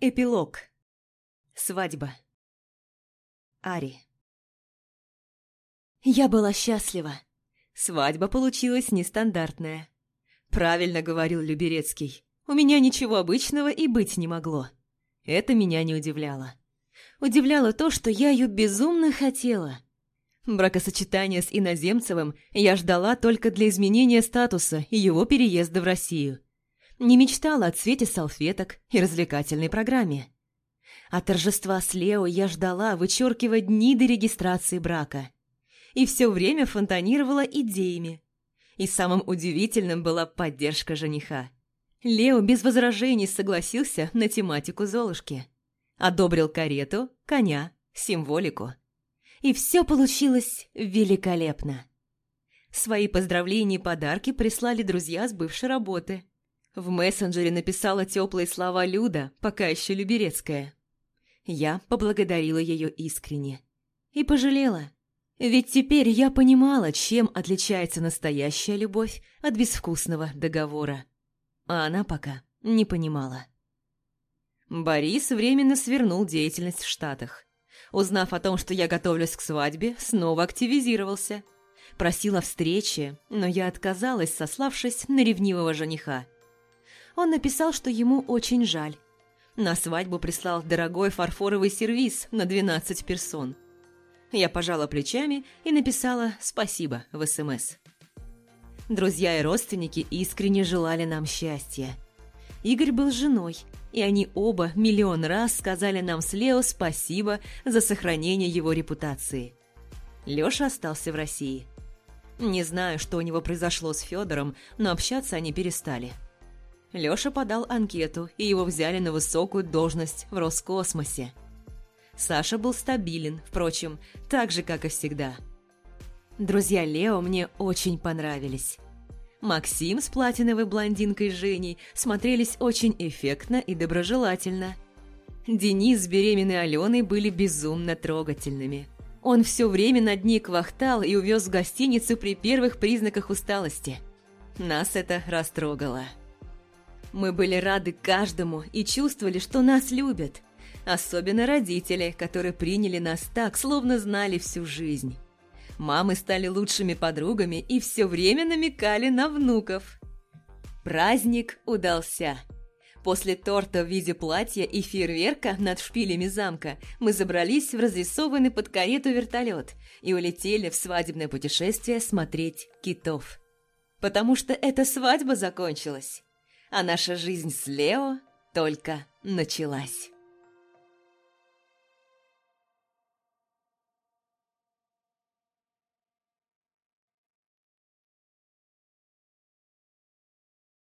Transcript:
Эпилог. Свадьба. Ари. Я была счастлива. Свадьба получилась нестандартная. Правильно говорил Люберецкий. У меня ничего обычного и быть не могло. Это меня не удивляло. Удивляло то, что я ее безумно хотела. Бракосочетание с иноземцевым я ждала только для изменения статуса и его переезда в Россию. Не мечтала о цвете салфеток и развлекательной программе. А торжества с Лео я ждала, вычеркивая дни до регистрации брака. И все время фонтанировала идеями. И самым удивительным была поддержка жениха. Лео без возражений согласился на тематику Золушки. Одобрил карету, коня, символику. И все получилось великолепно. Свои поздравления и подарки прислали друзья с бывшей работы. В мессенджере написала теплые слова Люда, пока еще Люберецкая. Я поблагодарила ее искренне. И пожалела. Ведь теперь я понимала, чем отличается настоящая любовь от безвкусного договора. А она пока не понимала. Борис временно свернул деятельность в Штатах. Узнав о том, что я готовлюсь к свадьбе, снова активизировался. Просил о встрече, но я отказалась, сославшись на ревнивого жениха. Он написал, что ему очень жаль. На свадьбу прислал дорогой фарфоровый сервиз на 12 персон. Я пожала плечами и написала «спасибо» в СМС. Друзья и родственники искренне желали нам счастья. Игорь был женой, и они оба миллион раз сказали нам с Лео спасибо за сохранение его репутации. Лёша остался в России. Не знаю, что у него произошло с Федором, но общаться они перестали. Лёша подал анкету, и его взяли на высокую должность в Роскосмосе. Саша был стабилен, впрочем, так же, как и всегда. Друзья Лео мне очень понравились. Максим с платиновой блондинкой Женей смотрелись очень эффектно и доброжелательно. Денис с беременной Аленой были безумно трогательными. Он все время над ней квахтал и увез в гостиницу при первых признаках усталости. Нас это растрогало. Мы были рады каждому и чувствовали, что нас любят. Особенно родители, которые приняли нас так, словно знали всю жизнь. Мамы стали лучшими подругами и все время намекали на внуков. Праздник удался. После торта в виде платья и фейерверка над шпилями замка мы забрались в разрисованный под карету вертолет и улетели в свадебное путешествие смотреть китов. Потому что эта свадьба закончилась а наша жизнь с Лео только началась.